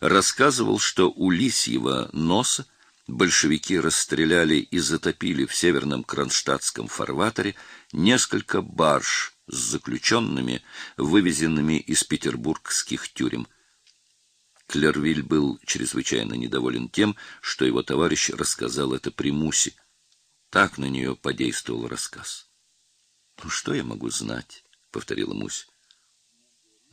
рассказывал, что у Лисьего носа большевики расстреляли и затопили в северном Кронштадтском фарватере несколько барж с заключенными, вывезенными из петербургских тюрем. Клервиль был чрезвычайно недоволен тем, что его товарищ рассказал это при Мусе. Так на нее подействовал рассказ. «Ну, что я могу знать?» — повторила Мусь.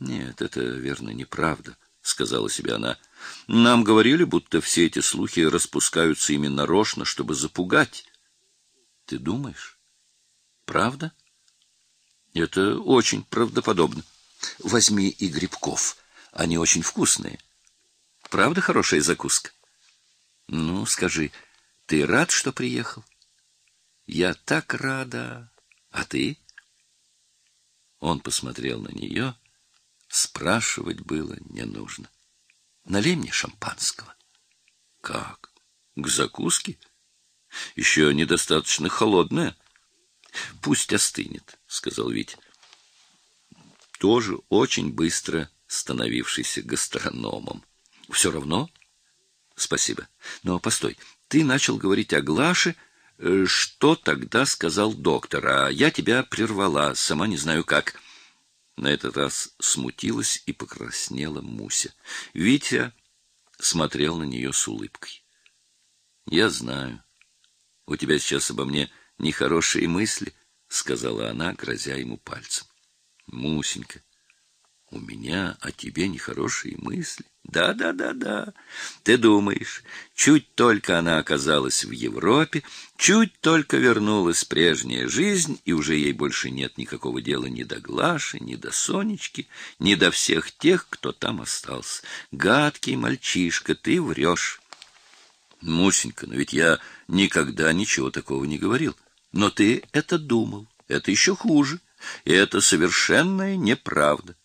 «Нет, это, верно, неправда», — сказала себе она. «Нам говорили, будто все эти слухи распускаются именно нарочно, чтобы запугать». «Ты думаешь? Правда?» «Это очень правдоподобно. Возьми и грибков. Они очень вкусные. Правда хорошая закуска?» «Ну, скажи, ты рад, что приехал?» «Я так рада. А ты?» Он посмотрел на нее. Спрашивать было не нужно. Налей мне шампанского. Как? К закуске? Еще недостаточно холодное. Пусть остынет, сказал Витя. Тоже очень быстро становившийся гастрономом. Все равно? Спасибо. Но постой, ты начал говорить о Глаше, э, что тогда сказал доктор, а я тебя прервала, сама не знаю как. На этот раз смутилась и покраснела Муся. Витя смотрел на нее с улыбкой. Я знаю. У тебя сейчас обо мне нехорошие мысли, сказала она, грозя ему пальцем. Мусенька, у меня о тебе нехорошие мысли. Да, да, да, да. Ты думаешь, чуть только она оказалась в Европе, чуть только вернулась прежняя жизнь, и уже ей больше нет никакого дела ни до Глаши, ни до Сонечки, ни до всех тех, кто там остался. Гадкий мальчишка, ты врешь. Мусенька, но ведь я никогда ничего такого не говорил. Но ты это думал. Это еще хуже. И это совершенная неправда.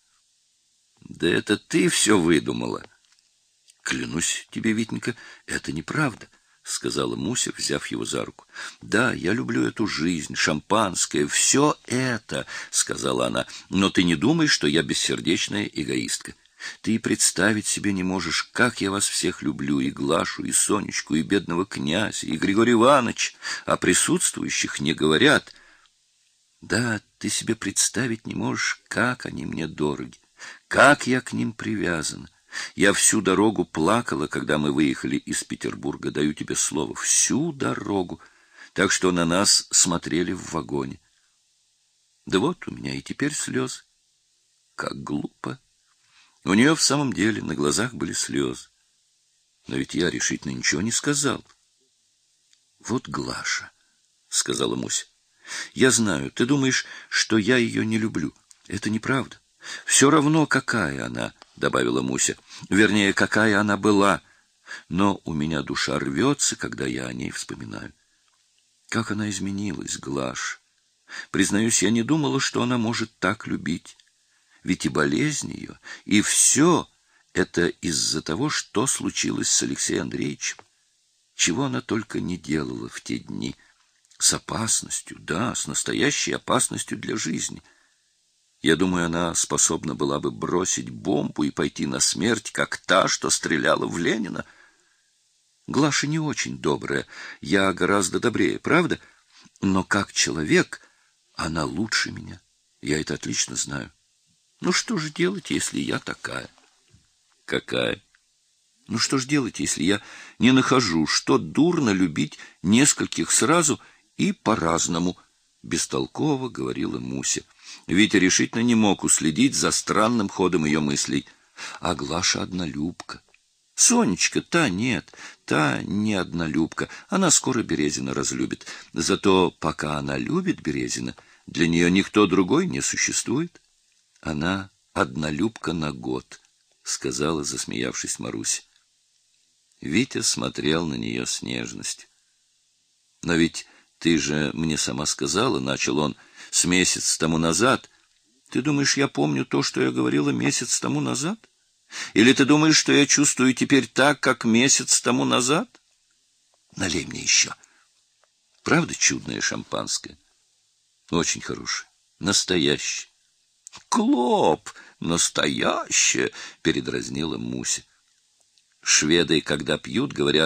Да это ты все выдумала. Клянусь тебе, Витенька, это неправда, сказала Муся, взяв его за руку. Да, я люблю эту жизнь, шампанское, все это, сказала она. Но ты не думай, что я бессердечная эгоистка. Ты представить себе не можешь, как я вас всех люблю, и Глашу, и Сонечку, и бедного князя, и Григория Иванович, а присутствующих не говорят. Да, ты себе представить не можешь, как они мне дороги, как я к ним привязана. Я всю дорогу плакала, когда мы выехали из Петербурга, даю тебе слово, всю дорогу, так что на нас смотрели в вагоне. Да вот у меня и теперь слезы. Как глупо. У нее в самом деле на глазах были слезы. Но ведь я решительно ничего не сказал. Вот Глаша, сказала Муся. Я знаю, ты думаешь, что я ее не люблю. Это неправда. Все равно какая она, — добавила Муся. Вернее, какая она была. Но у меня душа рвется, когда я о ней вспоминаю. Как она изменилась, Глаш. Признаюсь, я не думала, что она может так любить. Ведь и болезнь ее, и все это из-за того, что случилось с Алексеем Андреевичем. Чего она только не делала в те дни. С опасностью, да, с настоящей опасностью для жизни — я думаю, она способна была бы бросить бомбу и пойти на смерть, как та, что стреляла в Ленина. Глаша не очень добрая, я гораздо добрее, правда? Но как человек она лучше меня. Я это отлично знаю. Ну что же делать, если я такая? Какая? Ну что же делать, если я не нахожу, что дурно любить нескольких сразу и по-разному, бестолково говорила Муся. Витя решительно не мог уследить за странным ходом ее мыслей. А Глаша однолюбка. Сонечка, та нет, та не однолюбка. Она скоро Березина разлюбит. Зато пока она любит Березина, для нее никто другой не существует. Она однолюбка на год, сказала, засмеявшись Маруся. Витя смотрел на нее с нежностью. Но ведь ты же мне сама сказала, начал он, — с месяц тому назад. Ты думаешь, я помню то, что я говорила месяц тому назад? Или ты думаешь, что я чувствую теперь так, как месяц тому назад? Налей мне еще. Правда чудное шампанское? Очень хорошее. Настоящее. Клоп! Настоящее! Передразнила Муся. Шведы, когда пьют, говорят